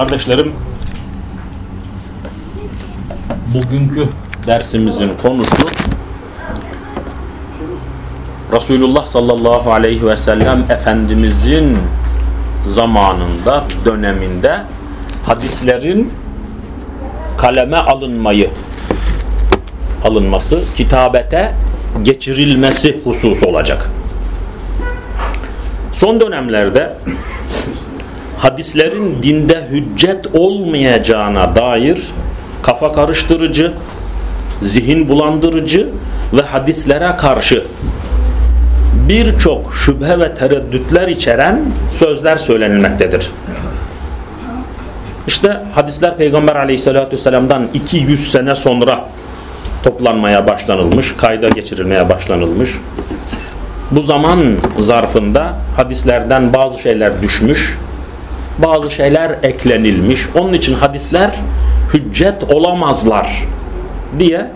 Kardeşlerim, bugünkü dersimizin konusu Resulullah sallallahu aleyhi ve sellem Efendimizin zamanında, döneminde hadislerin kaleme alınmayı, alınması, kitabete geçirilmesi hususu olacak. Son dönemlerde hadislerin dinde hüccet olmayacağına dair kafa karıştırıcı, zihin bulandırıcı ve hadislere karşı birçok şüphe ve tereddütler içeren sözler söylenilmektedir. İşte hadisler Peygamber aleyhissalatü vesselam'dan 200 sene sonra toplanmaya başlanılmış, kayda geçirilmeye başlanılmış. Bu zaman zarfında hadislerden bazı şeyler düşmüş, bazı şeyler eklenilmiş. Onun için hadisler hüccet olamazlar diye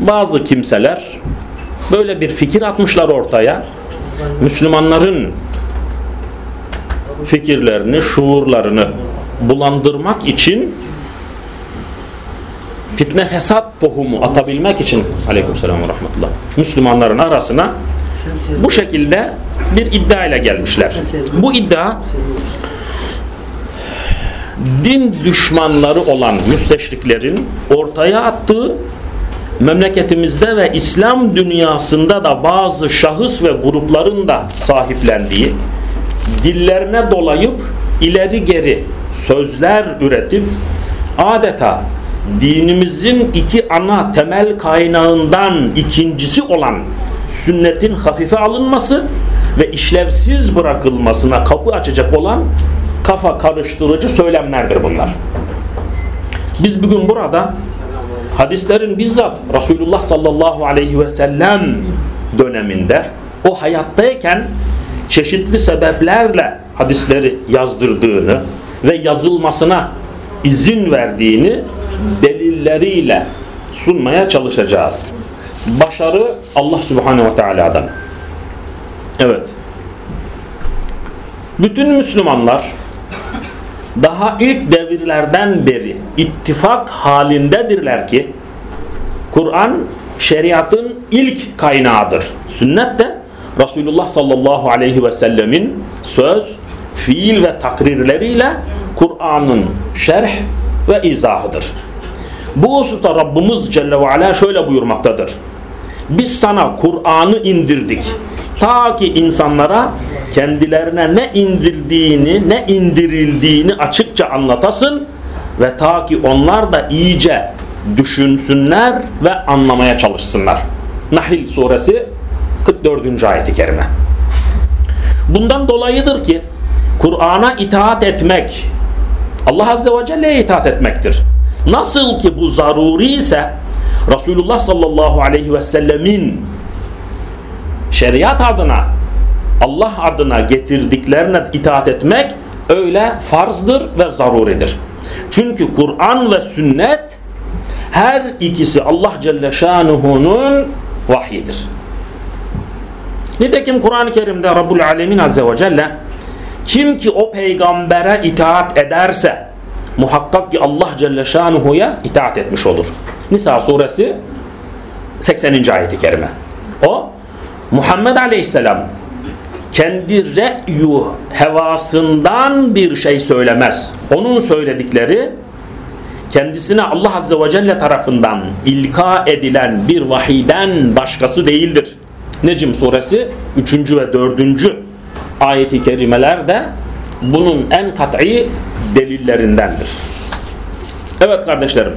bazı kimseler böyle bir fikir atmışlar ortaya. Müslümanların fikirlerini, şuurlarını bulandırmak için fitne fesat tohumu atabilmek için aleykümselam ve rahmetullah Müslümanların arasına bu şekilde bir iddia ile gelmişler. Bu iddia din düşmanları olan müsteşriklerin ortaya attığı memleketimizde ve İslam dünyasında da bazı şahıs ve grupların da sahiplendiği dillerine dolayıp ileri geri sözler üretip adeta dinimizin iki ana temel kaynağından ikincisi olan sünnetin hafife alınması ve işlevsiz bırakılmasına kapı açacak olan kafa karıştırıcı söylemlerdir bunlar. Biz bugün burada hadislerin bizzat Resulullah sallallahu aleyhi ve sellem döneminde o hayattayken çeşitli sebeplerle hadisleri yazdırdığını ve yazılmasına izin verdiğini delilleriyle sunmaya çalışacağız. Başarı Allah Subhanahu ve Teala'dan. Evet. Bütün Müslümanlar daha ilk devirlerden beri ittifak halindedirler ki Kur'an şeriatın ilk kaynağıdır. Sünnet de Resulullah sallallahu aleyhi ve sellemin söz, fiil ve takrirleriyle Kur'an'ın şerh ve izahıdır. Bu hususta Rabbimiz Celle ve Ala şöyle buyurmaktadır. Biz sana Kur'an'ı indirdik. Ta ki insanlara kendilerine ne indirdiğini, ne indirildiğini açıkça anlatasın ve ta ki onlar da iyice düşünsünler ve anlamaya çalışsınlar. Nahil suresi 44. ayeti kerime. Bundan dolayıdır ki Kur'an'a itaat etmek Allah Azze ve Celle'ye itaat etmektir. Nasıl ki bu zaruri ise Resulullah sallallahu aleyhi ve sellemin şeriat adına Allah adına getirdiklerine itaat etmek öyle farzdır ve zaruridir. Çünkü Kur'an ve sünnet her ikisi Allah Celle Şanuhu'nun vahyidir. Nitekim Kur'an-ı Kerim'de Rabbul Alemin Azze ve Celle kim ki o peygambere itaat ederse muhakkak ki Allah Celle Şanuhu'ya itaat etmiş olur. Nisa suresi 80. ayeti kerime. O Muhammed Aleyhisselam kendi re'yu hevasından bir şey söylemez. Onun söyledikleri kendisine Allah Azze ve Celle tarafından ilka edilen bir vahiden başkası değildir. Necim suresi 3. ve 4. ayeti kerimeler de bunun en kat'i delillerindendir. Evet kardeşlerim.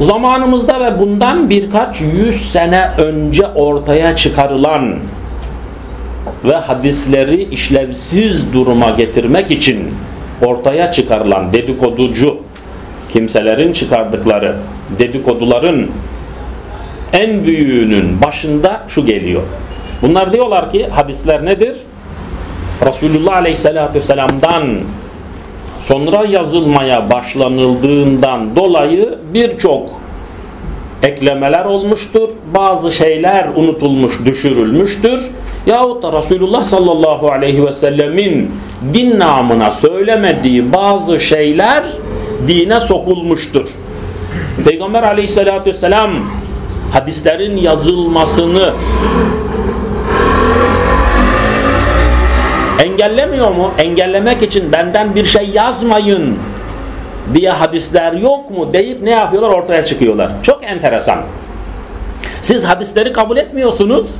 Zamanımızda ve bundan birkaç yüz sene önce ortaya çıkarılan ve hadisleri işlevsiz duruma getirmek için ortaya çıkarılan dedikoducu kimselerin çıkardıkları dedikoduların en büyüğünün başında şu geliyor. Bunlar diyorlar ki hadisler nedir? Resulullah Aleyhisselatü Vesselam'dan sonra yazılmaya başlanıldığından dolayı birçok eklemeler olmuştur. Bazı şeyler unutulmuş, düşürülmüştür. Yahut da Resulullah sallallahu aleyhi ve sellemin din namına söylemediği bazı şeyler dine sokulmuştur. Peygamber aleyhissalatü vesselam hadislerin yazılmasını engellemiyor mu? Engellemek için benden bir şey yazmayın diye hadisler yok mu deyip ne yapıyorlar ortaya çıkıyorlar. Çok enteresan. Siz hadisleri kabul etmiyorsunuz.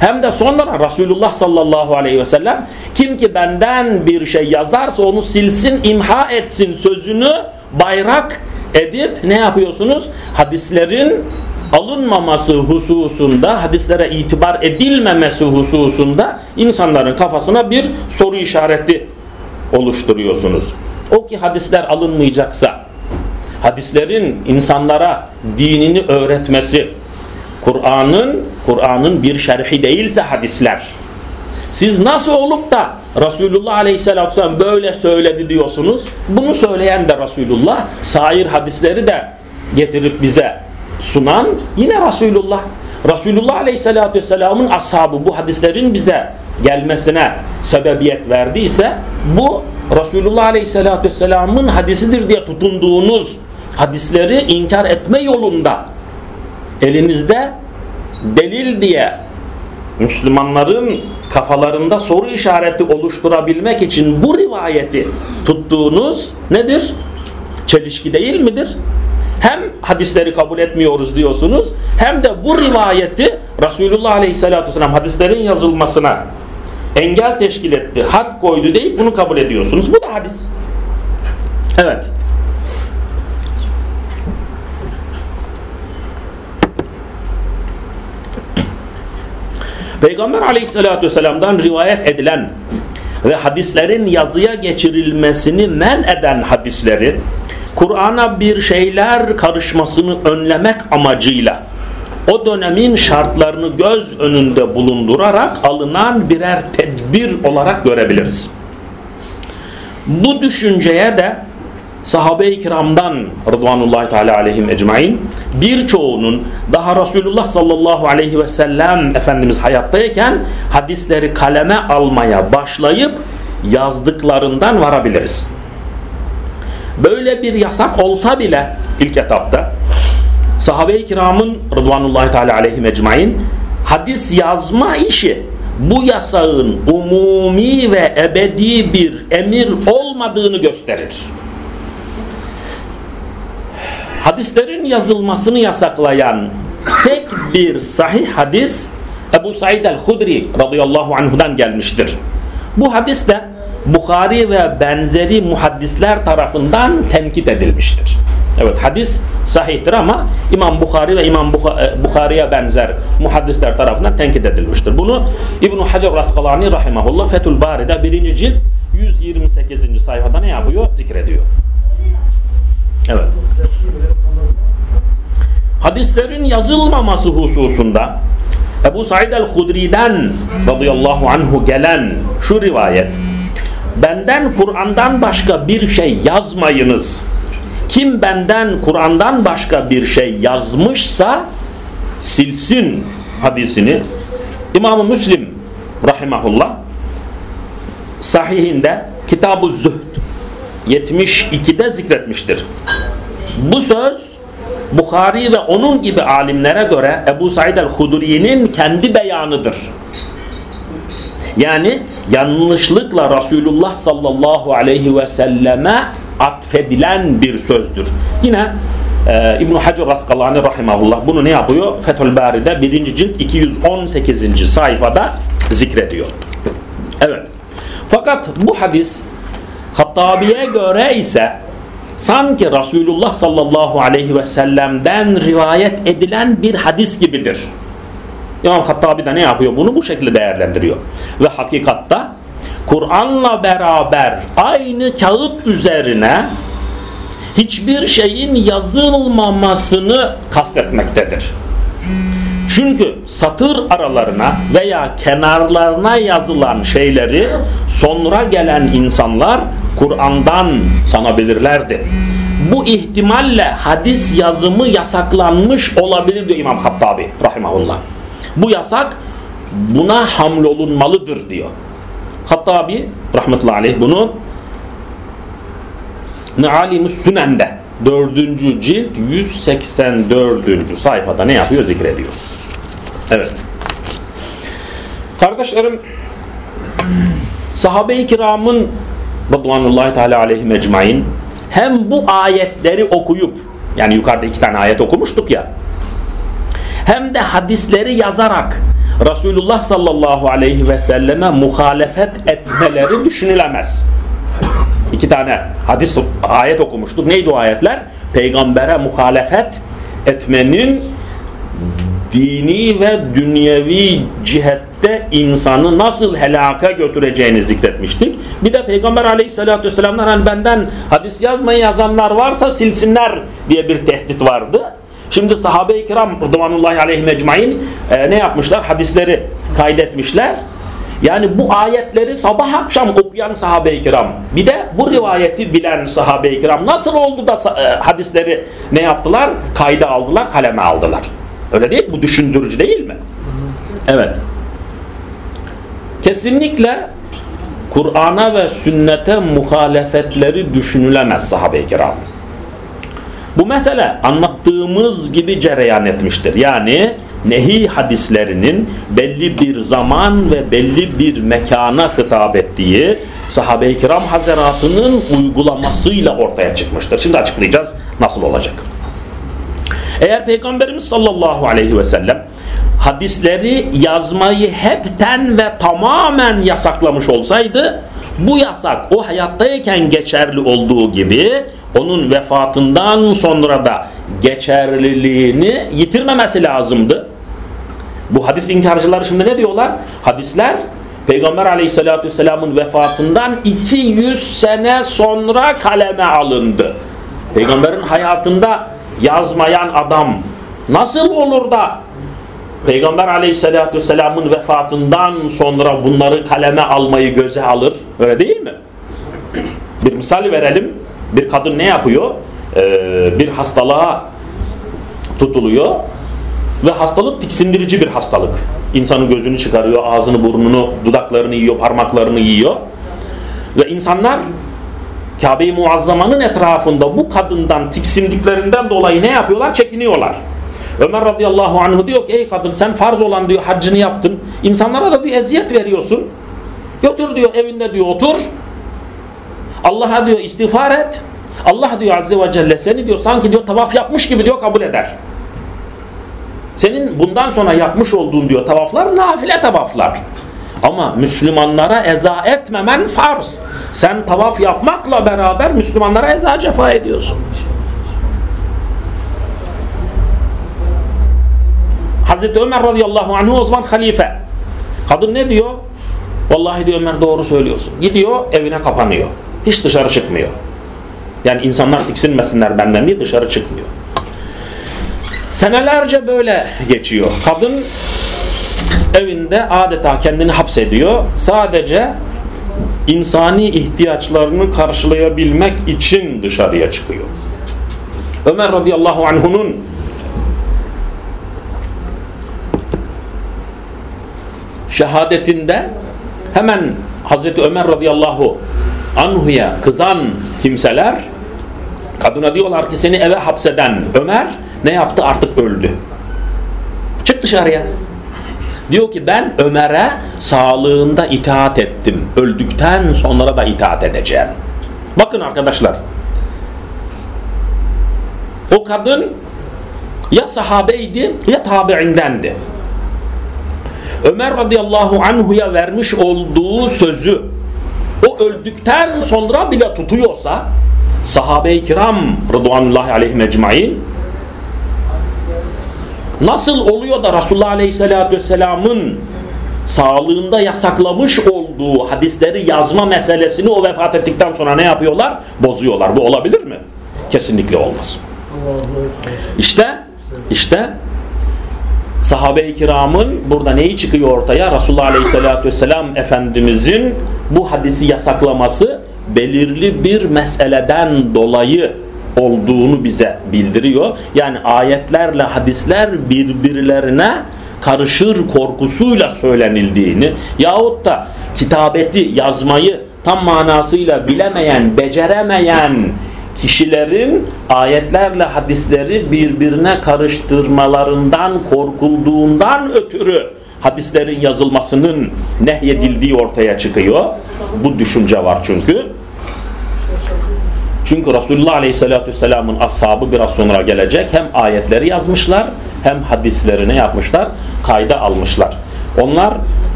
Hem de sonra Resulullah sallallahu aleyhi ve sellem kim ki benden bir şey yazarsa onu silsin, imha etsin sözünü bayrak edip ne yapıyorsunuz? Hadislerin alınmaması hususunda, hadislere itibar edilmemesi hususunda insanların kafasına bir soru işareti oluşturuyorsunuz. O ki hadisler alınmayacaksa, hadislerin insanlara dinini öğretmesi, Kur'an'ın Kur'an'ın bir şerhi değilse hadisler. Siz nasıl olup da Resulullah Aleyhisselatü Vesselam böyle söyledi diyorsunuz? Bunu söyleyen de Resulullah, sair hadisleri de getirip bize sunan yine Resulullah. Resulullah Aleyhisselatü Vesselam'ın ashabı bu hadislerin bize gelmesine sebebiyet verdiyse bu Resulullah Aleyhisselatü Vesselam'ın hadisidir diye tutunduğunuz hadisleri inkar etme yolunda elinizde delil diye Müslümanların kafalarında soru işareti oluşturabilmek için bu rivayeti tuttuğunuz nedir? Çelişki değil midir? Hem hadisleri kabul etmiyoruz diyorsunuz hem de bu rivayeti Resulullah Aleyhisselatü Vesselam hadislerin yazılmasına engel teşkil etti, had koydu deyip bunu kabul ediyorsunuz. Bu da hadis. Evet. Peygamber aleyhissalatü vesselam'dan rivayet edilen ve hadislerin yazıya geçirilmesini men eden hadisleri Kur'an'a bir şeyler karışmasını önlemek amacıyla o dönemin şartlarını göz önünde bulundurarak alınan birer tedbir olarak görebiliriz. Bu düşünceye de sahabe-i kiramdan Rıdvanullahi Teala aleyhim ecmain birçoğunun daha Resulullah sallallahu aleyhi ve sellem Efendimiz hayattayken hadisleri kaleme almaya başlayıp yazdıklarından varabiliriz. Böyle bir yasak olsa bile ilk etapta sahabe-i kiramın Rıdvanullahi Teala aleyhim ecmain hadis yazma işi bu yasağın umumi ve ebedi bir emir olmadığını gösterir hadislerin yazılmasını yasaklayan tek bir sahih hadis Ebu Said el-Hudri radıyallahu anhudan gelmiştir. Bu hadis de Bukhari ve benzeri muhaddisler tarafından tenkit edilmiştir. Evet hadis sahihtir ama İmam Bukhari ve İmam e, Bukhari'ye benzer muhaddisler tarafından tenkit edilmiştir. Bunu İbn Hacer Raskalani rahimahullah Fethül Bari'de 1. cilt 128. sayfada ne yapıyor? Zikrediyor. Evet. Hadislerin yazılmaması hususunda Ebu Said el-Hudri'den radıyallahu anhu gelen şu rivayet benden Kur'an'dan başka bir şey yazmayınız. Kim benden Kur'an'dan başka bir şey yazmışsa silsin hadisini İmam-ı Müslim rahimahullah sahihinde Kitab-ı Zühd 72'de zikretmiştir. Bu söz Bukhari ve onun gibi alimlere göre Ebu Said el-Hudri'nin kendi beyanıdır. Yani yanlışlıkla Resulullah sallallahu aleyhi ve selleme atfedilen bir sözdür. Yine e, İbn-i Hacer Raskalani rahimahullah bunu ne yapıyor? Fethül Bari'de 1. cilt 218. sayfada zikrediyor. Evet. Fakat bu hadis Hattabi'ye göre ise sanki Resulullah sallallahu aleyhi ve sellem'den rivayet edilen bir hadis gibidir. İmam Hattabi de ne yapıyor? Bunu bu şekilde değerlendiriyor. Ve hakikatta Kur'an'la beraber aynı kağıt üzerine hiçbir şeyin yazılmamasını kastetmektedir. Çünkü satır aralarına veya kenarlarına yazılan şeyleri sonra gelen insanlar Kur'an'dan sanabilirlerdi. bu ihtimalle hadis yazımı yasaklanmış olabilir diyor İmam Hattabi rahimahullah. Bu yasak buna hamlolunmalıdır diyor. Hattabi rahmetullahi aleyh bunu Mealimus Sünen'de 4. cilt 184. sayfada ne yapıyor zikrediyor. Evet. Kardeşlerim sahabe-i kiramın Radvanullahi Teala aleyhi mecmain hem bu ayetleri okuyup yani yukarıda iki tane ayet okumuştuk ya hem de hadisleri yazarak Resulullah sallallahu aleyhi ve selleme muhalefet etmeleri düşünülemez. İki tane hadis ayet okumuştuk. Neydi o ayetler? Peygambere muhalefet etmenin dini ve dünyevi cihette insanı nasıl helaka götüreceğini zikretmiştik. Bir de Peygamber aleyhissalatü vesselam'dan hani benden hadis yazmayı yazanlar varsa silsinler diye bir tehdit vardı. Şimdi sahabe-i kiram rıdvanullahi aleyhi mecmain e, ne yapmışlar? Hadisleri kaydetmişler. Yani bu ayetleri sabah akşam okuyan sahabe-i kiram bir de bu rivayeti bilen sahabe-i kiram nasıl oldu da e, hadisleri ne yaptılar? Kayda aldılar, kaleme aldılar. Öyle değil? Bu düşündürücü değil mi? Evet. Kesinlikle Kur'an'a ve sünnete muhalefetleri düşünülemez sahabe-i kiram. Bu mesele anlattığımız gibi cereyan etmiştir. Yani nehi hadislerinin belli bir zaman ve belli bir mekana hitap ettiği sahabe-i kiram hazaratının uygulamasıyla ortaya çıkmıştır. Şimdi açıklayacağız nasıl olacak. Eğer Peygamberimiz sallallahu aleyhi ve sellem hadisleri yazmayı hepten ve tamamen yasaklamış olsaydı bu yasak o hayattayken geçerli olduğu gibi onun vefatından sonra da geçerliliğini yitirmemesi lazımdı. Bu hadis inkarcıları şimdi ne diyorlar? Hadisler Peygamber aleyhissalatü vesselamın vefatından 200 sene sonra kaleme alındı. Peygamberin hayatında yazmayan adam nasıl olur da Peygamber aleyhissalatü vesselamın vefatından sonra bunları kaleme almayı göze alır? Öyle değil mi? Bir misal verelim. Bir kadın ne yapıyor? Ee, bir hastalığa tutuluyor ve hastalık tiksindirici bir hastalık. İnsanın gözünü çıkarıyor, ağzını, burnunu, dudaklarını yiyor, parmaklarını yiyor. Ve insanlar Kabe-i Muazzama'nın etrafında bu kadından tiksindiklerinden dolayı ne yapıyorlar? Çekiniyorlar. Ömer radıyallahu anhu diyor ki ey kadın sen farz olan diyor haccını yaptın. İnsanlara da bir eziyet veriyorsun. Götür diyor evinde diyor otur. Allah'a diyor istiğfar et. Allah diyor azze ve celle seni diyor sanki diyor tavaf yapmış gibi diyor kabul eder. Senin bundan sonra yapmış olduğun diyor tavaflar nafile tavaflar. Ama Müslümanlara eza etmemen farz. Sen tavaf yapmakla beraber Müslümanlara eza cefa ediyorsun. Hazreti Ömer radıyallahu anh o zaman halife. Kadın ne diyor? Vallahi diyor Ömer doğru söylüyorsun. Gidiyor evine kapanıyor. Hiç dışarı çıkmıyor. Yani insanlar tiksinmesinler benden diye dışarı çıkmıyor. Senelerce böyle geçiyor. Kadın evinde adeta kendini hapsediyor. Sadece insani ihtiyaçlarını karşılayabilmek için dışarıya çıkıyor. Ömer radıyallahu anh'unun şehadetinde hemen Hazreti Ömer radıyallahu anhuya kızan kimseler kadına diyorlar ki seni eve hapseden Ömer ne yaptı artık öldü. Çık dışarıya. Diyor ki ben Ömer'e sağlığında itaat ettim. Öldükten sonra da itaat edeceğim. Bakın arkadaşlar. O kadın ya sahabeydi ya tabiindendi. Ömer radıyallahu anhuya vermiş olduğu sözü o öldükten sonra bile tutuyorsa sahabe-i kiram rıdvanullahi aleyhi mecmain nasıl oluyor da Resulullah aleyhissalatü vesselamın sağlığında yasaklamış olduğu hadisleri yazma meselesini o vefat ettikten sonra ne yapıyorlar? Bozuyorlar. Bu olabilir mi? Kesinlikle olmaz. İşte işte sahabe-i kiramın burada neyi çıkıyor ortaya? Resulullah Aleyhisselatü Vesselam Efendimizin bu hadisi yasaklaması belirli bir meseleden dolayı olduğunu bize bildiriyor. Yani ayetlerle hadisler birbirlerine karışır korkusuyla söylenildiğini yahut da kitabeti yazmayı tam manasıyla bilemeyen, beceremeyen kişilerin ayetlerle hadisleri birbirine karıştırmalarından korkulduğundan ötürü hadislerin yazılmasının nehyedildiği ortaya çıkıyor. Bu düşünce var çünkü. Çünkü Resulullah Aleyhisselatü Vesselam'ın ashabı biraz sonra gelecek. Hem ayetleri yazmışlar hem hadislerini yapmışlar? Kayda almışlar. Onlar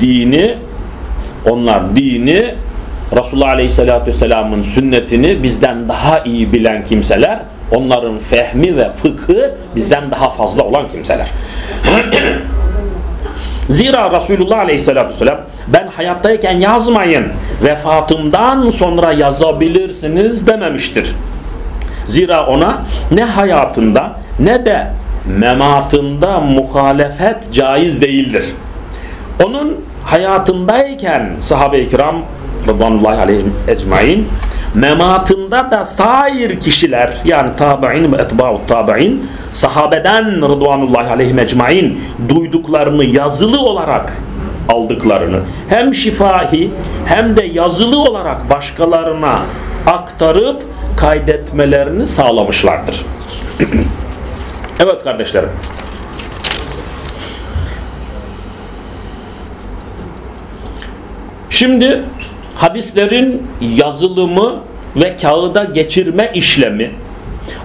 dini onlar dini Resulullah Aleyhisselatü Vesselam'ın sünnetini bizden daha iyi bilen kimseler onların fehmi ve fıkhı bizden daha fazla olan kimseler. Zira Resulullah Aleyhisselatü Vesselam ben hayattayken yazmayın vefatımdan sonra yazabilirsiniz dememiştir. Zira ona ne hayatında ne de mematında muhalefet caiz değildir. Onun hayatındayken sahabe-i kiram Rıdvanullahi aleyhim ecmain mematında da sair kişiler yani tabi'in ve etba'u tabi'in sahabeden Rıdvanullahi aleyhim ecmain duyduklarını yazılı olarak aldıklarını hem şifahi hem de yazılı olarak başkalarına aktarıp kaydetmelerini sağlamışlardır. evet kardeşlerim. Şimdi hadislerin yazılımı ve kağıda geçirme işlemi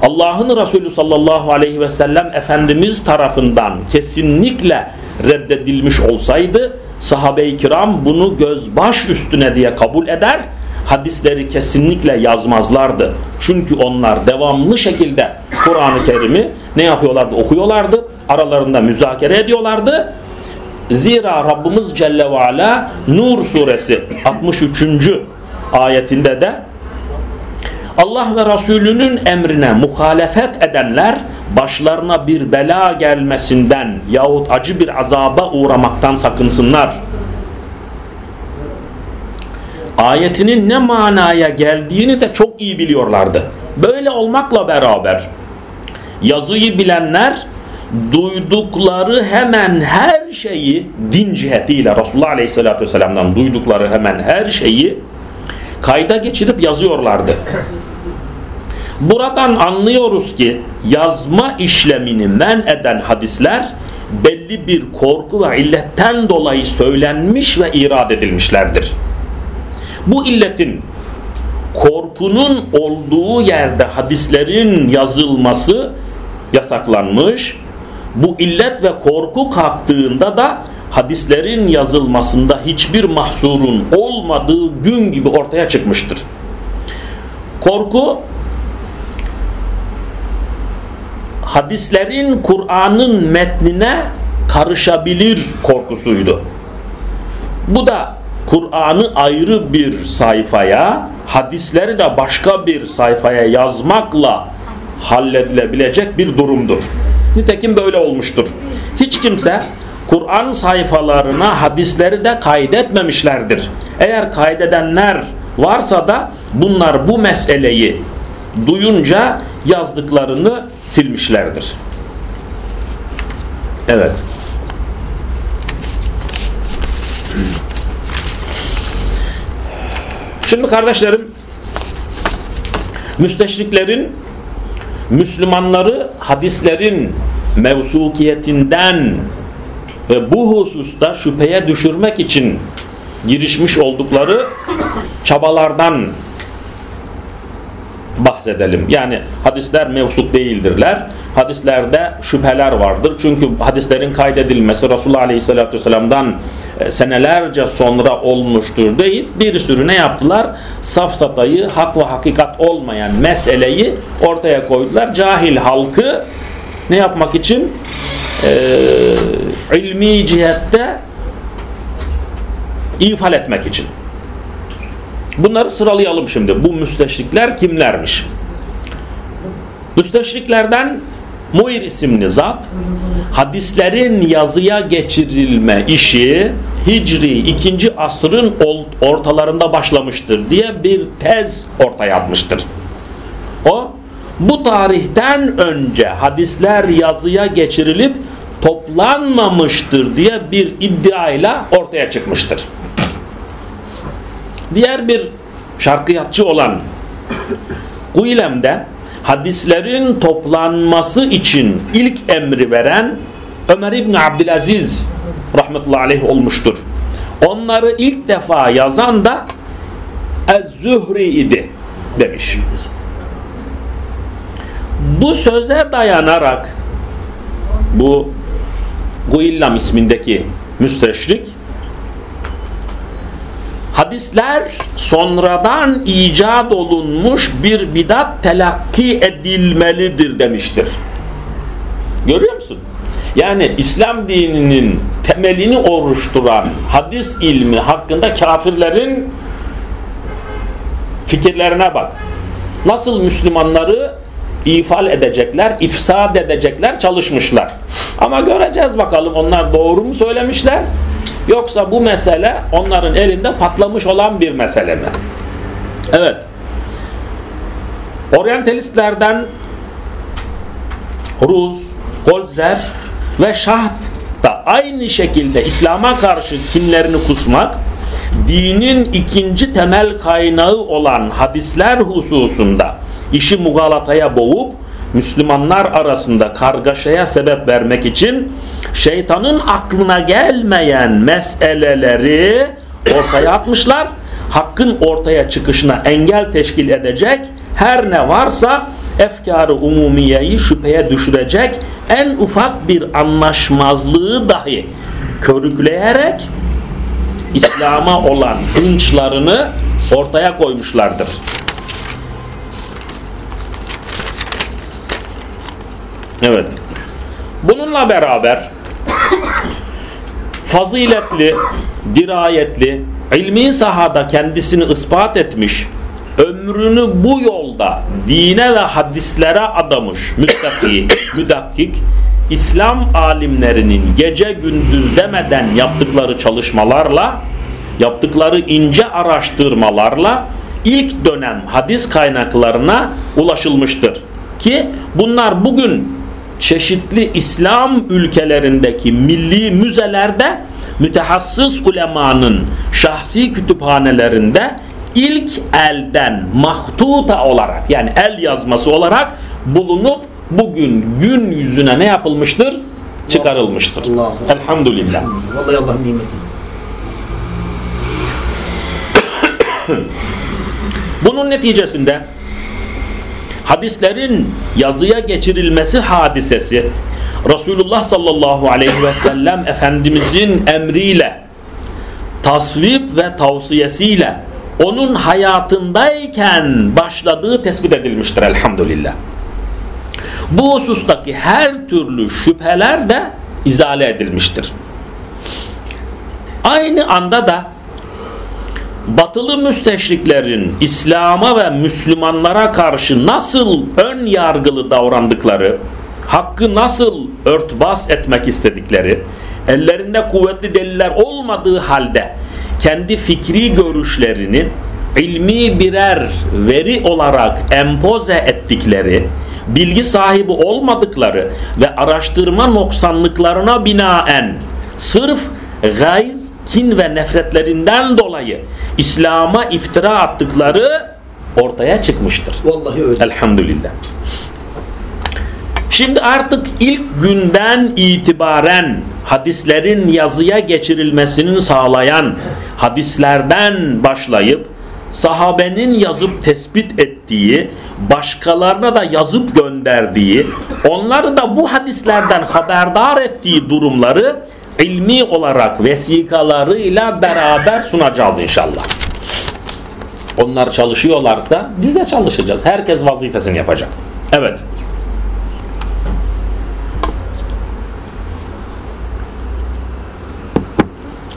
Allah'ın Resulü sallallahu aleyhi ve sellem Efendimiz tarafından kesinlikle reddedilmiş olsaydı sahabe-i kiram bunu göz baş üstüne diye kabul eder hadisleri kesinlikle yazmazlardı. Çünkü onlar devamlı şekilde Kur'an-ı Kerim'i ne yapıyorlardı? Okuyorlardı. Aralarında müzakere ediyorlardı Zira Rabbimiz Celle ve Ala Nur suresi 63. ayetinde de Allah ve Resulünün emrine muhalefet edenler başlarına bir bela gelmesinden yahut acı bir azaba uğramaktan sakınsınlar. Ayetinin ne manaya geldiğini de çok iyi biliyorlardı. Böyle olmakla beraber yazıyı bilenler duydukları hemen her şeyi din cihetiyle Resulullah Aleyhisselatü Vesselam'dan duydukları hemen her şeyi kayda geçirip yazıyorlardı. Buradan anlıyoruz ki yazma işlemini men eden hadisler belli bir korku ve illetten dolayı söylenmiş ve irad edilmişlerdir. Bu illetin korkunun olduğu yerde hadislerin yazılması yasaklanmış bu illet ve korku kalktığında da hadislerin yazılmasında hiçbir mahsurun olmadığı gün gibi ortaya çıkmıştır. Korku hadislerin Kur'an'ın metnine karışabilir korkusuydu. Bu da Kur'an'ı ayrı bir sayfaya, hadisleri de başka bir sayfaya yazmakla halledilebilecek bir durumdur. Nitekim böyle olmuştur. Hiç kimse Kur'an sayfalarına hadisleri de kaydetmemişlerdir. Eğer kaydedenler varsa da bunlar bu meseleyi duyunca yazdıklarını silmişlerdir. Evet. Şimdi kardeşlerim müsteşriklerin Müslümanları hadislerin mevsukiyetinden ve bu hususta şüpheye düşürmek için girişmiş oldukları çabalardan bahsedelim. Yani hadisler mevsuk değildirler. Hadislerde şüpheler vardır. Çünkü hadislerin kaydedilmesi Resulullah Aleyhisselatü Vesselam'dan e, senelerce sonra olmuştur deyip bir sürü ne yaptılar? Safsatayı, hak ve hakikat olmayan meseleyi ortaya koydular. Cahil halkı ne yapmak için? Ee, ilmi cihette ifal etmek için. Bunları sıralayalım şimdi. Bu müsteşrikler kimlermiş? Müsteşriklerden Muir isimli zat hadislerin yazıya geçirilme işi Hicri 2. asrın ortalarında başlamıştır diye bir tez ortaya atmıştır. O bu tarihten önce hadisler yazıya geçirilip toplanmamıştır diye bir iddiayla ortaya çıkmıştır. Diğer bir şarkıyatçı olan Guilem'de hadislerin toplanması için ilk emri veren Ömer İbni Abdülaziz rahmetullahi aleyh olmuştur. Onları ilk defa yazan da Ez-Zühri idi demiş. Bu söze dayanarak bu Guillam ismindeki müsteşrik hadisler sonradan icat olunmuş bir bidat telakki edilmelidir demiştir. Görüyor musun? Yani İslam dininin temelini oluşturan hadis ilmi hakkında kafirlerin fikirlerine bak. Nasıl Müslümanları ifal edecekler, ifsad edecekler çalışmışlar. Ama göreceğiz bakalım onlar doğru mu söylemişler yoksa bu mesele onların elinde patlamış olan bir mesele mi? Evet. Orientalistlerden Rus, Golzer ve Şaht da aynı şekilde İslam'a karşı kinlerini kusmak dinin ikinci temel kaynağı olan hadisler hususunda işi mugalataya boğup Müslümanlar arasında kargaşaya sebep vermek için şeytanın aklına gelmeyen meseleleri ortaya atmışlar. Hakkın ortaya çıkışına engel teşkil edecek her ne varsa efkarı umumiyeyi şüpheye düşürecek en ufak bir anlaşmazlığı dahi körükleyerek İslam'a olan hınçlarını ortaya koymuşlardır. Evet. Bununla beraber faziletli, dirayetli, ilmi sahada kendisini ispat etmiş, ömrünü bu yolda dine ve hadislere adamış müttaki, müdakkik, İslam alimlerinin gece gündüz demeden yaptıkları çalışmalarla, yaptıkları ince araştırmalarla ilk dönem hadis kaynaklarına ulaşılmıştır. Ki bunlar bugün çeşitli İslam ülkelerindeki milli müzelerde mütehassıs ulemanın şahsi kütüphanelerinde ilk elden mahtuta olarak yani el yazması olarak bulunup bugün gün yüzüne ne yapılmıştır? Çıkarılmıştır. Allah Allah. Elhamdülillah. Vallahi Allah nimeti. Bunun neticesinde hadislerin yazıya geçirilmesi hadisesi Resulullah sallallahu aleyhi ve sellem Efendimizin emriyle tasvip ve tavsiyesiyle onun hayatındayken başladığı tespit edilmiştir elhamdülillah. Bu husustaki her türlü şüpheler de izale edilmiştir. Aynı anda da batılı müsteşriklerin İslam'a ve Müslümanlara karşı nasıl ön yargılı davrandıkları, hakkı nasıl örtbas etmek istedikleri, ellerinde kuvvetli deliller olmadığı halde kendi fikri görüşlerini ilmi birer veri olarak empoze ettikleri, bilgi sahibi olmadıkları ve araştırma noksanlıklarına binaen sırf gayz, kin ve nefretlerinden dolayı İslam'a iftira attıkları ortaya çıkmıştır. Vallahi öyle. Elhamdülillah. Şimdi artık ilk günden itibaren hadislerin yazıya geçirilmesini sağlayan hadislerden başlayıp sahabenin yazıp tespit ettiği, başkalarına da yazıp gönderdiği, onları da bu hadislerden haberdar ettiği durumları ilmi olarak vesikalarıyla beraber sunacağız inşallah. Onlar çalışıyorlarsa biz de çalışacağız. Herkes vazifesini yapacak. Evet.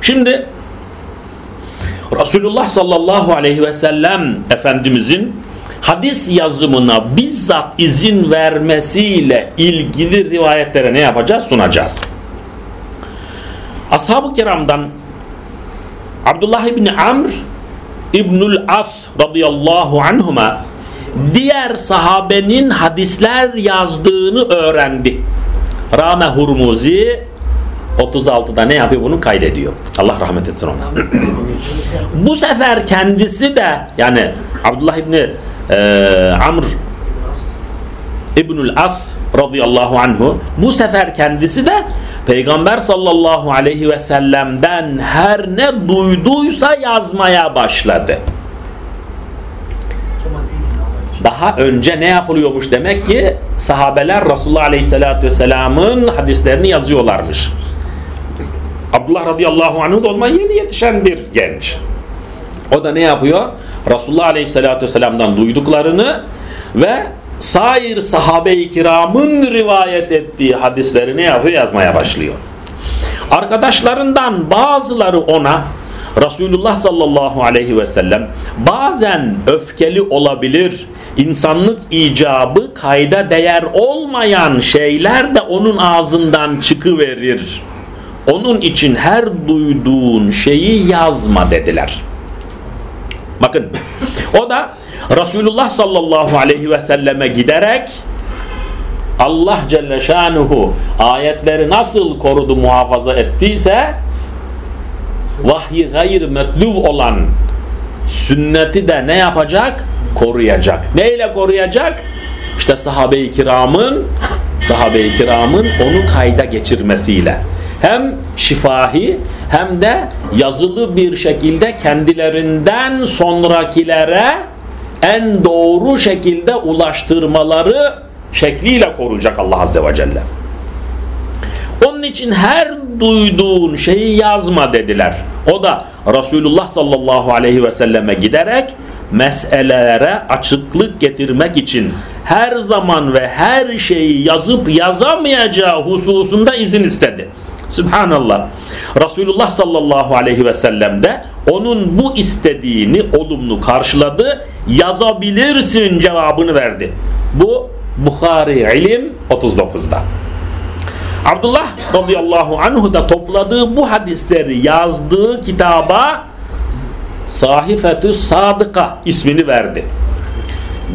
Şimdi Resulullah sallallahu aleyhi ve sellem Efendimizin hadis yazımına bizzat izin vermesiyle ilgili rivayetlere ne yapacağız? Sunacağız. Ashab-ı kiramdan Abdullah İbni Amr İbnül As radıyallahu anhuma diğer sahabenin hadisler yazdığını öğrendi. Rame Hurmuzi 36'da ne yapıyor bunu kaydediyor. Allah rahmet etsin ona. Bu sefer kendisi de yani Abdullah İbni e, Amr İbnül As radıyallahu anhu bu sefer kendisi de Peygamber sallallahu aleyhi ve sellem'den her ne duyduysa yazmaya başladı. Daha önce ne yapılıyormuş demek ki sahabeler Resulullah aleyhissalatü vesselamın hadislerini yazıyorlarmış. Abdullah radıyallahu anhu da o zaman yeni yetişen bir genç. O da ne yapıyor? Resulullah aleyhissalatü vesselam'dan duyduklarını ve sair sahabe-i kiramın rivayet ettiği hadisleri ne yapıyor? Yazmaya başlıyor. Arkadaşlarından bazıları ona Resulullah sallallahu aleyhi ve sellem bazen öfkeli olabilir, insanlık icabı kayda değer olmayan şeyler de onun ağzından çıkıverir. Onun için her duyduğun şeyi yazma dediler. Bakın o da Resulullah sallallahu aleyhi ve selleme giderek Allah Celle Şanuhu ayetleri nasıl korudu muhafaza ettiyse vahyi gayr metluv olan sünneti de ne yapacak? Koruyacak. Neyle koruyacak? İşte sahabe-i kiramın sahabe-i kiramın onu kayda geçirmesiyle hem şifahi hem de yazılı bir şekilde kendilerinden sonrakilere en doğru şekilde ulaştırmaları şekliyle koruyacak Allah Azze ve Celle. Onun için her duyduğun şeyi yazma dediler. O da Resulullah sallallahu aleyhi ve selleme giderek meselelere açıklık getirmek için her zaman ve her şeyi yazıp yazamayacağı hususunda izin istedi. Subhanallah. Resulullah sallallahu aleyhi ve sellem de onun bu istediğini olumlu karşıladı. Yazabilirsin cevabını verdi. Bu Bukhari ilim 39'da. Abdullah radıyallahu anhu da topladığı bu hadisleri yazdığı kitaba Sahifetü Sadıka ismini verdi.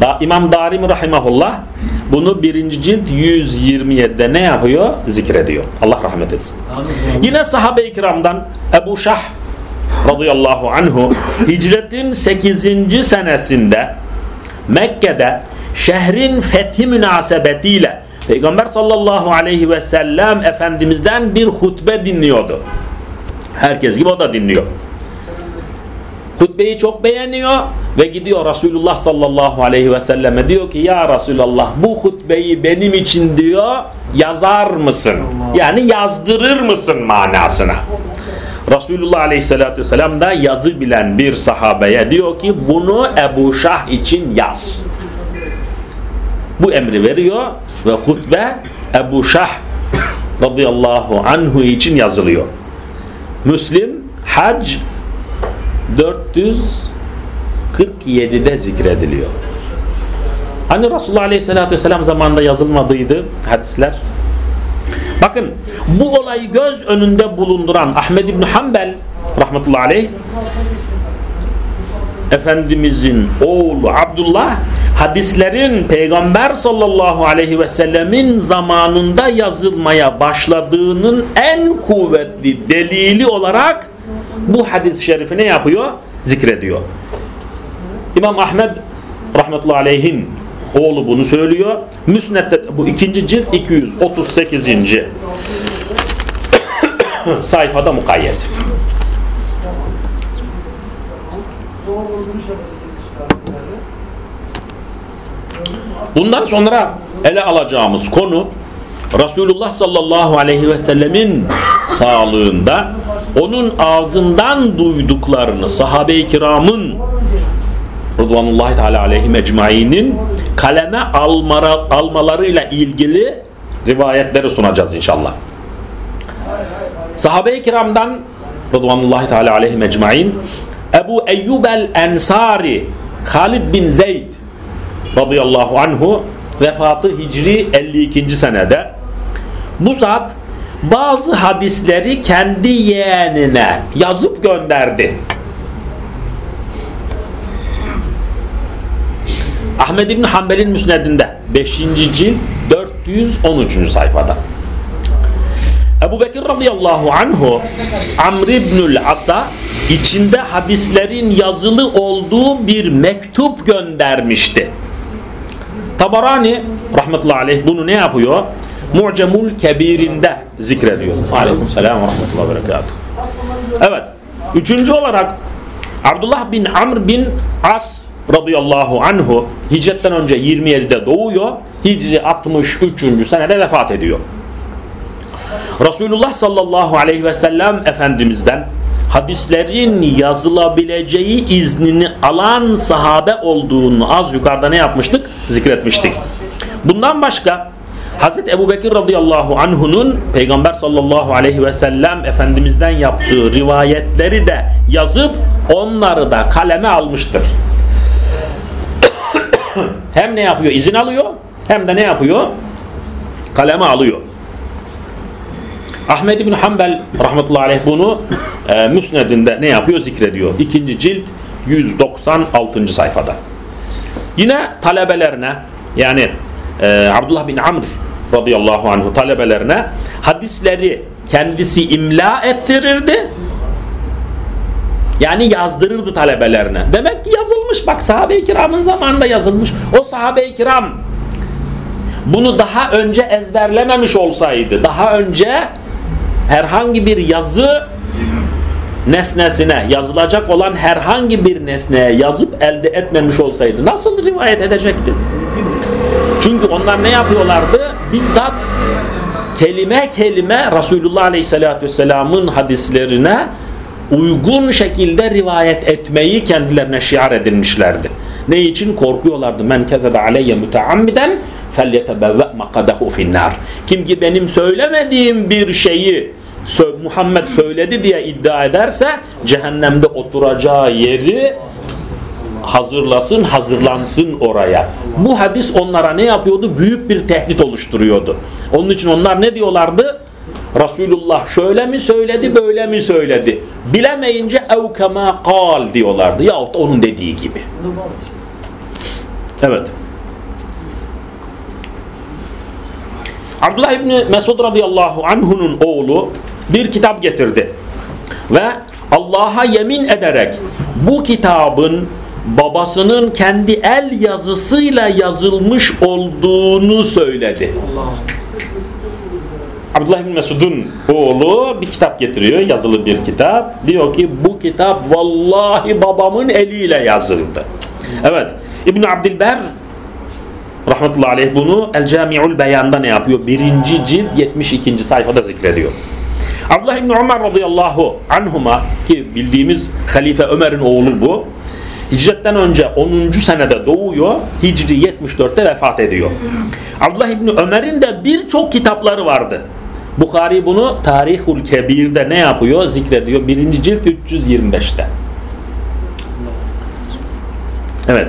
Da, İmam Darimi Rahimahullah bunu birinci cilt 127'de ne yapıyor? Zikrediyor. Allah rahmet etsin. Yine sahabe-i kiramdan Ebu Şah radıyallahu anhu hicretin 8. senesinde Mekke'de şehrin fethi münasebetiyle Peygamber sallallahu aleyhi ve sellem Efendimiz'den bir hutbe dinliyordu. Herkes gibi o da dinliyor. Hutbeyi çok beğeniyor ve gidiyor Resulullah sallallahu aleyhi ve selleme diyor ki ya Resulallah bu hutbeyi benim için diyor yazar mısın? Yani yazdırır mısın manasına. Resulullah aleyhissalatü vesselam da yazı bilen bir sahabeye diyor ki bunu Ebu Şah için yaz. Bu emri veriyor ve hutbe Ebu Şah radıyallahu anhu için yazılıyor. Müslim Hac 447'de zikrediliyor. Hani Resulullah Aleyhisselatü Vesselam zamanında yazılmadıydı hadisler. Bakın bu olayı göz önünde bulunduran Ahmed İbni Hanbel rahmetullahi aleyh Efendimizin oğlu Abdullah hadislerin Peygamber sallallahu aleyhi ve sellemin zamanında yazılmaya başladığının en kuvvetli delili olarak bu hadis-i şerifi ne yapıyor? Zikrediyor. İmam Ahmed rahmetullahi aleyhin oğlu bunu söylüyor. Müsned'de bu ikinci cilt 238. sayfada mukayyet. Bundan sonra ele alacağımız konu Resulullah sallallahu aleyhi ve sellemin sağlığında onun ağzından duyduklarını sahabe-i kiramın Rıdvanullahi Teala aleyhi mecmainin kaleme almara, almalarıyla ilgili rivayetleri sunacağız inşallah. Sahabe-i kiramdan Rıdvanullahi Teala aleyhi mecmain Ebu Eyyub el-Ensari Halid bin Zeyd radıyallahu anhu vefatı Hicri 52. senede bu zat bazı hadisleri kendi yeğenine yazıp gönderdi. Ahmed İbni Hanbel'in müsnedinde 5. cilt 413. sayfada. Ebu Bekir radıyallahu anhu Amr İbnül As'a içinde hadislerin yazılı olduğu bir mektup göndermişti. Tabarani rahmetullahi aleyh bunu ne yapıyor? Mu'cemul Kebir'inde zikrediyor. Aleyküm selam ve rahmetullahi berekatuhu. Evet. Üçüncü olarak Abdullah bin Amr bin As radıyallahu anhu hicretten önce 27'de doğuyor. Hicri 63. senede vefat ediyor. Resulullah sallallahu aleyhi ve sellem Efendimiz'den hadislerin yazılabileceği iznini alan sahabe olduğunu az yukarıda ne yapmıştık? Zikretmiştik. Bundan başka Hazreti Ebu Bekir radıyallahu anhunun Peygamber sallallahu aleyhi ve sellem Efendimiz'den yaptığı rivayetleri de yazıp onları da kaleme almıştır. hem ne yapıyor? İzin alıyor hem de ne yapıyor? Kaleme alıyor. Ahmed bin Hanbel rahmetullahi aleyh bunu e, müsnedinde ne yapıyor? Zikrediyor. İkinci cilt 196. sayfada. Yine talebelerine yani e, Abdullah bin Amr radıyallahu anhu talebelerine hadisleri kendisi imla ettirirdi. Yani yazdırırdı talebelerine. Demek ki yazılmış. Bak sahabe-i kiramın zamanında yazılmış. O sahabe-i kiram bunu daha önce ezberlememiş olsaydı, daha önce herhangi bir yazı nesnesine yazılacak olan herhangi bir nesneye yazıp elde etmemiş olsaydı nasıl rivayet edecekti? Çünkü onlar ne yapıyorlardı? Bizzat kelime kelime Resulullah Aleyhisselatü Vesselam'ın hadislerine uygun şekilde rivayet etmeyi kendilerine şiar edinmişlerdi. Ne için? Korkuyorlardı. Men kezebe aleyye müteammiden felyetebevve makadahu finnar. Kim ki benim söylemediğim bir şeyi Muhammed söyledi diye iddia ederse cehennemde oturacağı yeri hazırlasın, hazırlansın oraya. Bu hadis onlara ne yapıyordu? Büyük bir tehdit oluşturuyordu. Onun için onlar ne diyorlardı? Resulullah şöyle mi söyledi, böyle mi söyledi? Bilemeyince ev kema kal diyorlardı. Yahut da onun dediği gibi. Evet. Abdullah İbni Mesud radıyallahu anh'unun oğlu bir kitap getirdi. Ve Allah'a yemin ederek bu kitabın babasının kendi el yazısıyla yazılmış olduğunu söyledi. Abdullah bin Mesud'un oğlu bir kitap getiriyor, yazılı bir kitap. Diyor ki bu kitap vallahi babamın eliyle yazıldı. Evet, İbn Abdilber rahmetullahi aleyh bunu El Cami'ul Beyan'da ne yapıyor? Birinci cilt 72. sayfada zikrediyor. Abdullah İbni Ömer radıyallahu anhuma ki bildiğimiz Halife Ömer'in oğlu bu. Hicretten önce 10. senede doğuyor. Hicri 74'te vefat ediyor. Abdullah İbni Ömer'in de birçok kitapları vardı. Bukhari bunu Tarihul Kebir'de ne yapıyor? Zikrediyor. 1. cilt 325'te. Evet.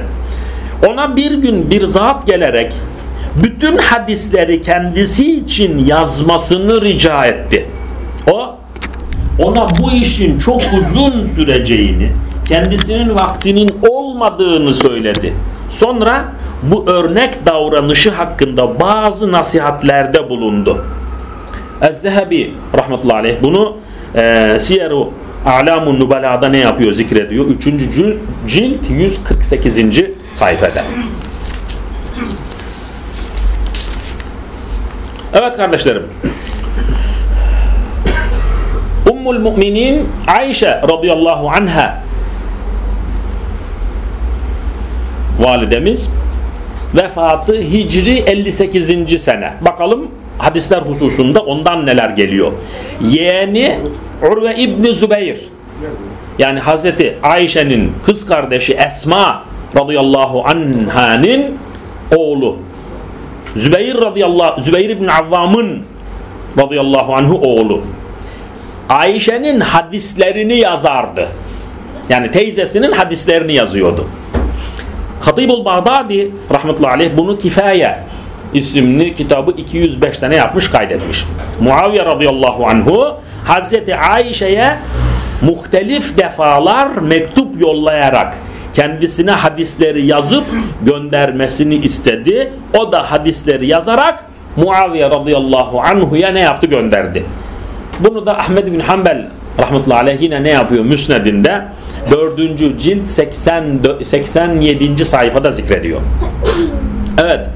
Ona bir gün bir zat gelerek bütün hadisleri kendisi için yazmasını rica etti. O ona bu işin çok uzun süreceğini, kendisinin vaktinin olmadığını söyledi. Sonra bu örnek davranışı hakkında bazı nasihatlerde bulundu. Ez-Zehebi rahmetullahi aleyh bunu e, Siyer-u A'lamun Nubala'da ne yapıyor zikrediyor? 3. cilt 148. sayfada. Evet kardeşlerim. Ummul Müminin Ayşe radıyallahu anha validemiz vefatı Hicri 58. sene. Bakalım hadisler hususunda ondan neler geliyor. Yeğeni Urve İbni Zübeyir yani Hazreti Ayşe'nin kız kardeşi Esma radıyallahu anh'ın oğlu Zübeyir radıyallahu Zübeyir İbni Avvam'ın radıyallahu anhu oğlu Ayşe'nin hadislerini yazardı. Yani teyzesinin hadislerini yazıyordu. Hatibul Bağdadi rahmetullahi aleyh bunu Kifaye isimli kitabı 205 tane yapmış kaydetmiş. Muaviye radıyallahu anhu Hazreti Ayşe'ye muhtelif defalar mektup yollayarak kendisine hadisleri yazıp göndermesini istedi. O da hadisleri yazarak Muaviye radıyallahu anhu'ya ne yaptı gönderdi. Bunu da Ahmed bin Hanbel rahmetullahi aleyh yine ne yapıyor Müsned'inde 4. cilt 80, 87. sayfada zikrediyor. Evet.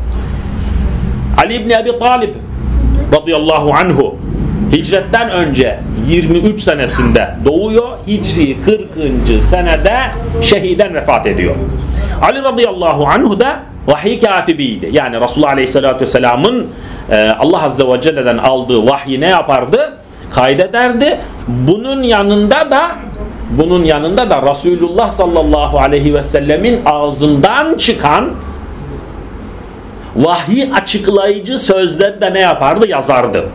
Ali İbni Abi Talib radıyallahu anhu hicretten önce 23 senesinde doğuyor. Hicri 40. senede şehiden vefat ediyor. Ali radıyallahu anhu da vahiy katibiydi. Yani Resulullah aleyhissalatü vesselamın e, Allah azze ve celle'den aldığı vahyi ne yapardı? Kaydederdi. Bunun yanında da bunun yanında da Resulullah sallallahu aleyhi ve sellemin ağzından çıkan vahiy açıklayıcı sözleri de ne yapardı? Yazardı.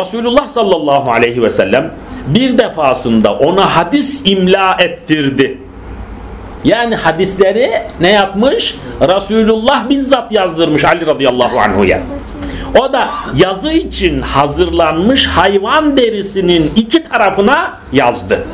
Resulullah sallallahu aleyhi ve sellem bir defasında ona hadis imla ettirdi. Yani hadisleri ne yapmış? Resulullah bizzat yazdırmış Ali radıyallahu anhu'ya. O da yazı için hazırlanmış hayvan derisinin iki tarafına yazdı.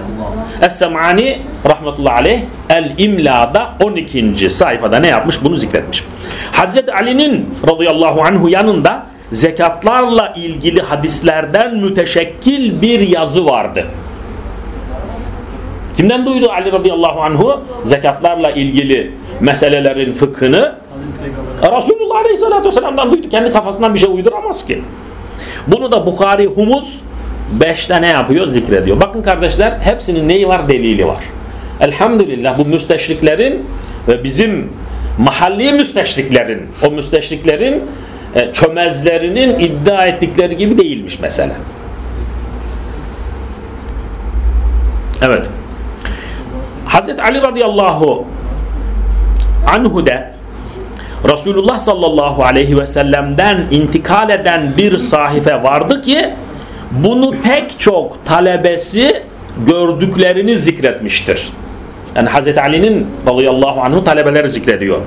Es-Sem'ani rahmetullahi aleyh El-İmla'da 12. sayfada ne yapmış? Bunu zikretmiş. Hazreti Ali'nin radıyallahu anhu yanında zekatlarla ilgili hadislerden müteşekkil bir yazı vardı. Kimden duydu Ali radıyallahu anhu? Zekatlarla ilgili meselelerin fıkhını Resulullah aleyhissalatü vesselam'dan duydu. Kendi kafasından bir şey uyduramaz ki. Bunu da Bukhari Humus 5'te ne yapıyor? Zikrediyor. Bakın kardeşler hepsinin neyi var? Delili var. Elhamdülillah bu müsteşriklerin ve bizim mahalli müsteşriklerin o müsteşriklerin e, çömezlerinin iddia ettikleri gibi değilmiş mesela. Evet. Hazreti Ali radıyallahu anhu de Resulullah sallallahu aleyhi ve sellem'den intikal eden bir sahife vardı ki bunu pek çok talebesi gördüklerini zikretmiştir. Yani Hazreti Ali'nin radıyallahu anhu talebeleri zikrediyor.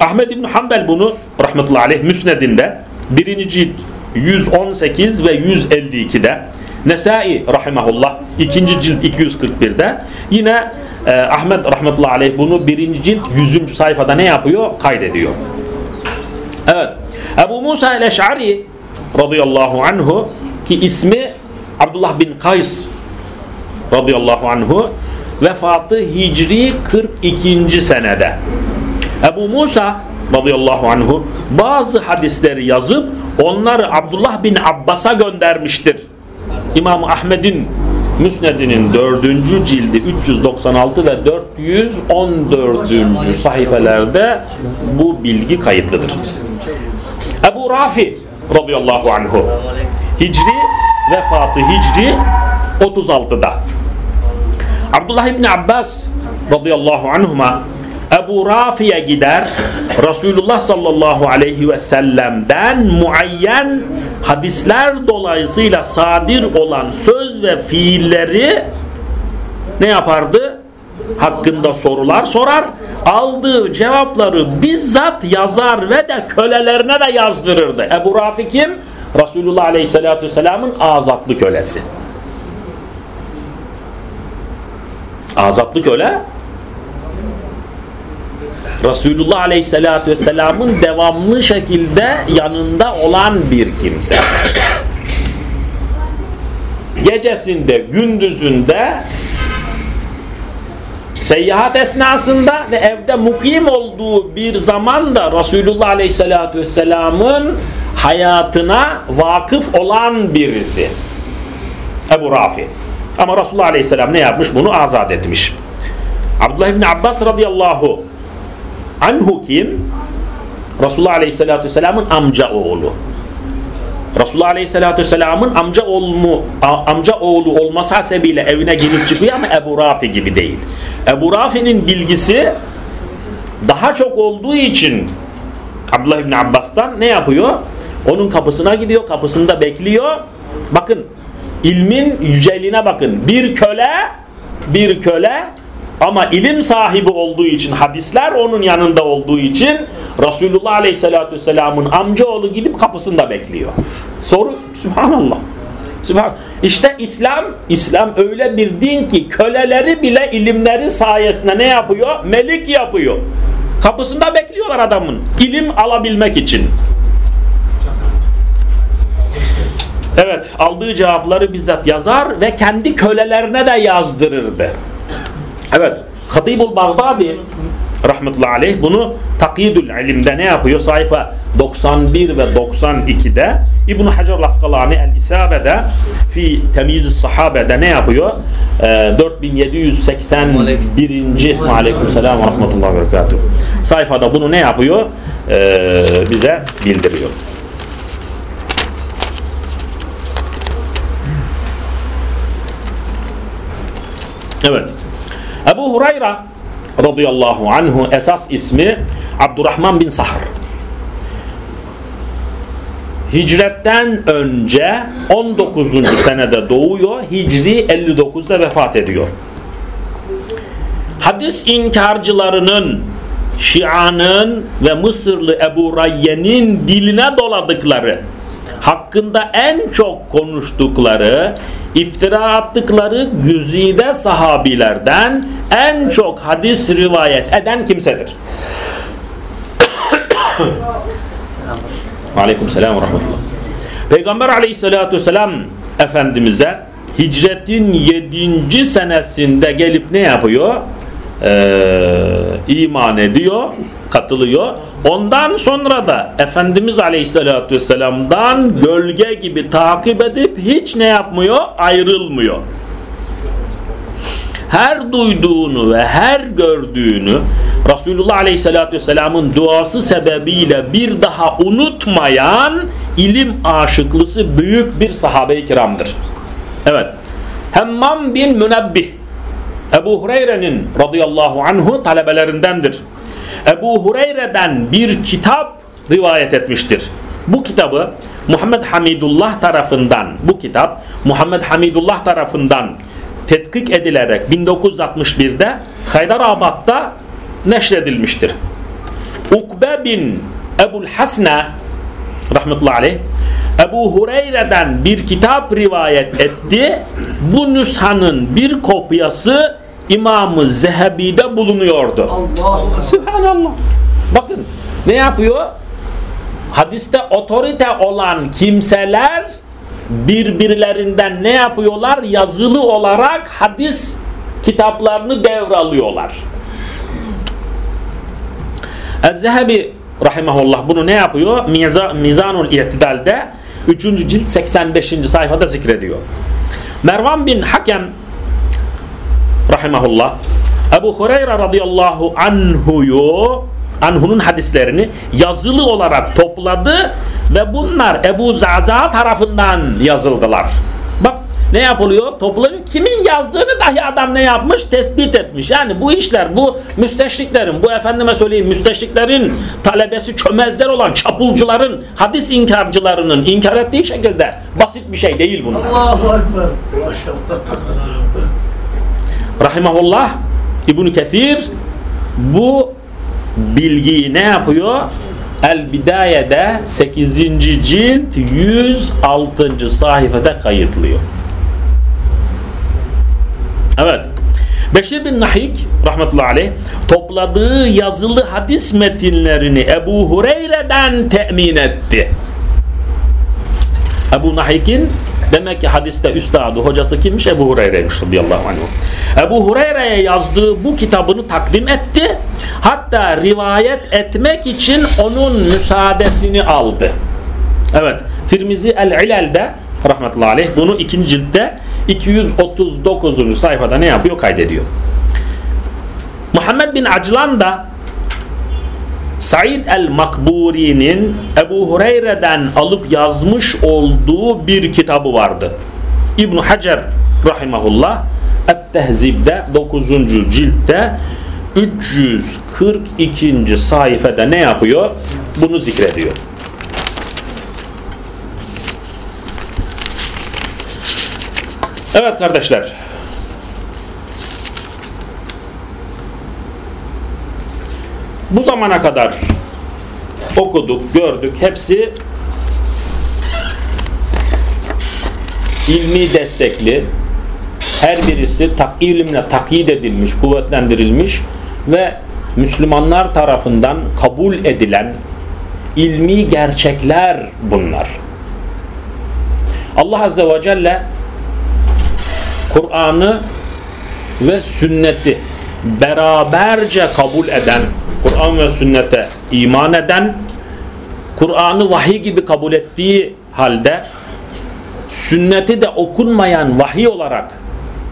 Ahmed İbn Hanbel bunu rahmetullahi aleyh müsnedinde 1. cilt 118 ve 152'de Nesai rahimahullah 2. cilt 241'de yine e, Ahmet rahmetullahi aleyh bunu 1. cilt 100. sayfada ne yapıyor? Kaydediyor. Evet. Ebu Musa el-Eş'ari radıyallahu anhu ki ismi Abdullah bin Kays radıyallahu anhu vefatı Hicri 42. senede. Ebu Musa radıyallahu anhu bazı hadisleri yazıp onları Abdullah bin Abbas'a göndermiştir. İmam Ahmed'in Müsned'inin 4. cildi 396 ve 414. sayfelerde bu bilgi kayıtlıdır. Ebu Rafi radıyallahu anhu Hicri vefatı Hicri 36'da. Abdullah İbni Abbas radıyallahu anhuma Ebu Rafi'ye gider Resulullah sallallahu aleyhi ve sellem'den muayyen hadisler dolayısıyla sadir olan söz ve fiilleri ne yapardı? Hakkında sorular sorar. Aldığı cevapları bizzat yazar ve de kölelerine de yazdırırdı. Ebu Rafi kim? Resulullah aleyhissalatü vesselamın azatlı kölesi. Azatlı köle Resulullah Aleyhisselatü Vesselam'ın devamlı şekilde yanında olan bir kimse. Gecesinde, gündüzünde seyahat esnasında ve evde mukim olduğu bir zamanda Resulullah Aleyhisselatü Vesselam'ın hayatına vakıf olan birisi. Ebu Rafi. Ama Resulullah Aleyhisselam ne yapmış? Bunu azat etmiş. Abdullah İbni Abbas radıyallahu Anhu kim? Resulullah Aleyhisselatü Vesselam'ın amca oğlu. Resulullah Aleyhisselatü Vesselam'ın amca oğlu, amca oğlu olması hasebiyle evine girip çıkıyor ama Ebu Rafi gibi değil. Ebu Rafi'nin bilgisi daha çok olduğu için Abdullah İbni Abbas'tan ne yapıyor? Onun kapısına gidiyor, kapısında bekliyor. Bakın ilmin yüceliğine bakın. Bir köle bir köle ama ilim sahibi olduğu için, hadisler onun yanında olduğu için Resulullah Aleyhisselatü Vesselam'ın amcaoğlu gidip kapısında bekliyor. Soru, Subhanallah. İşte İslam, İslam öyle bir din ki köleleri bile ilimleri sayesinde ne yapıyor? Melik yapıyor. Kapısında bekliyorlar adamın ilim alabilmek için. Evet, aldığı cevapları bizzat yazar ve kendi kölelerine de yazdırırdı. Evet, Hatibul Bağdadi rahmetullahi aleyh bunu Takidül İlim'de ne yapıyor? Sayfa 91 ve 92'de İbn Hacer Laskalani El İsabe'de fi Temiz Sahabe'de ne yapıyor? Ee, 4781. Aleyküm selam ve rahmetullahi berekatuhu. Sayfada bunu ne yapıyor? Ee, bize bildiriyor. Evet. Ebu Hureyre radıyallahu anhu esas ismi Abdurrahman bin Sahr. Hicretten önce 19. senede doğuyor. Hicri 59'da vefat ediyor. Hadis inkarcılarının Şia'nın ve Mısırlı Ebu Rayye'nin diline doladıkları hakkında en çok konuştukları iftira attıkları güzide sahabilerden en çok hadis rivayet eden kimsedir. Aleyküm selam ve rahmetullah. Peygamber aleyhissalatü vesselam Efendimiz'e hicretin 7. senesinde gelip ne yapıyor? Ee, iman ediyor, katılıyor. Ondan sonra da Efendimiz Aleyhisselatü Vesselam'dan gölge gibi takip edip hiç ne yapmıyor? Ayrılmıyor. Her duyduğunu ve her gördüğünü Resulullah Aleyhisselatü Vesselam'ın duası sebebiyle bir daha unutmayan ilim aşıklısı büyük bir sahabe-i kiramdır. Evet. Hemmam bin Münebbih Ebu Hureyre'nin radıyallahu anhu talebelerindendir. Ebu Hureyre'den bir kitap rivayet etmiştir. Bu kitabı Muhammed Hamidullah tarafından bu kitap Muhammed Hamidullah tarafından tetkik edilerek 1961'de Haydarabad'da neşredilmiştir. Ukbe bin Ebul Hasne rahmetullahi aleyh Ebu Hureyre'den bir kitap rivayet etti. Bu nüshanın bir kopyası İmam-ı Zehebi'de bulunuyordu. Allah. Sübhanallah. Bakın ne yapıyor? Hadiste otorite olan kimseler birbirlerinden ne yapıyorlar? Yazılı olarak hadis kitaplarını devralıyorlar. Ez-Zehebi rahimahullah bunu ne yapıyor? Mizanul İ'tidal'de 3. cilt 85. sayfada zikrediyor. Mervan bin Hakem rahimahullah Ebu Hureyre radıyallahu anhuyu anhunun hadislerini yazılı olarak topladı ve bunlar Ebu Zaza tarafından yazıldılar. Bak ne yapılıyor? Toplanıyor. Kimin yazdığını dahi adam ne yapmış? Tespit etmiş. Yani bu işler bu müsteşriklerin, bu efendime söyleyeyim müsteşriklerin talebesi çömezler olan çapulcuların, hadis inkarcılarının inkar ettiği şekilde basit bir şey değil bunlar. Allahu Ekber. Maşallah rahimahullah İbn Kesir bu bilgiyi ne yapıyor? El Bidaye'de 8. cilt 106. sayfada kayıtlıyor. Evet. Beşir bin Nahik rahmetullahi aleyh topladığı yazılı hadis metinlerini Ebu Hureyre'den temin etti. Ebu Nahik'in Demek ki hadiste üstadı, hocası kimmiş? Ebu Hureyre'ymiş radıyallahu anh. Ebu Hureyre'ye yazdığı bu kitabını takdim etti. Hatta rivayet etmek için onun müsaadesini aldı. Evet. Tirmizi El-İlel'de rahmetullahi aleyh bunu ikinci ciltte 239. sayfada ne yapıyor? Kaydediyor. Muhammed bin Aclan da Said el-Makburi'nin Ebu Hureyre'den alıp yazmış olduğu bir kitabı vardı. İbn Hacer rahimahullah Et-Tehzib'de 9. ciltte 342. sayfada ne yapıyor? Bunu zikrediyor. Evet kardeşler. Bu zamana kadar okuduk, gördük. Hepsi ilmi destekli, her birisi tak, ilimle takyit edilmiş, kuvvetlendirilmiş ve Müslümanlar tarafından kabul edilen ilmi gerçekler bunlar. Allah Azze ve Celle Kur'an'ı ve sünneti beraberce kabul eden, Kur'an ve sünnete iman eden, Kur'an'ı vahiy gibi kabul ettiği halde sünneti de okunmayan vahiy olarak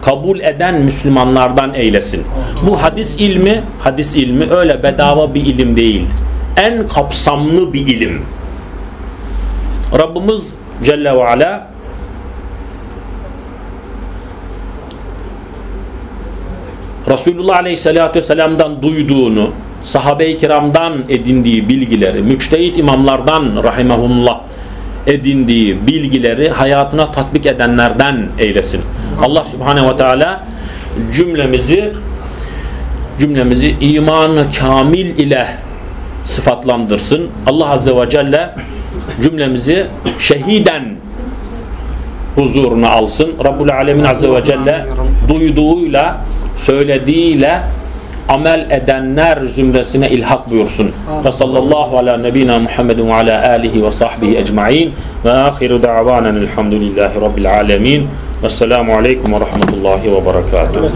kabul eden Müslümanlardan eylesin. Bu hadis ilmi, hadis ilmi öyle bedava bir ilim değil. En kapsamlı bir ilim. Rabbimiz Celle ve Ala Resulullah Aleyhisselatü Vesselam'dan duyduğunu, sahabe-i kiramdan edindiği bilgileri, müçtehit imamlardan rahimahullah edindiği bilgileri hayatına tatbik edenlerden eylesin. Allah Subhanahu ve Teala cümlemizi cümlemizi imanı kamil ile sıfatlandırsın. Allah Azze ve Celle cümlemizi şehiden huzuruna alsın. Rabbul Alemin Azze ve Celle duyduğuyla söylediğiyle amel edenler zümresine ilhak buyursun. Ve sallallahu ala nebina Muhammedin ve ala alihi ve sahbihi ecma'in ve ahiru da'vanen elhamdülillahi rabbil alemin ve selamu aleyküm ve rahmetullahi ve berekatuhu.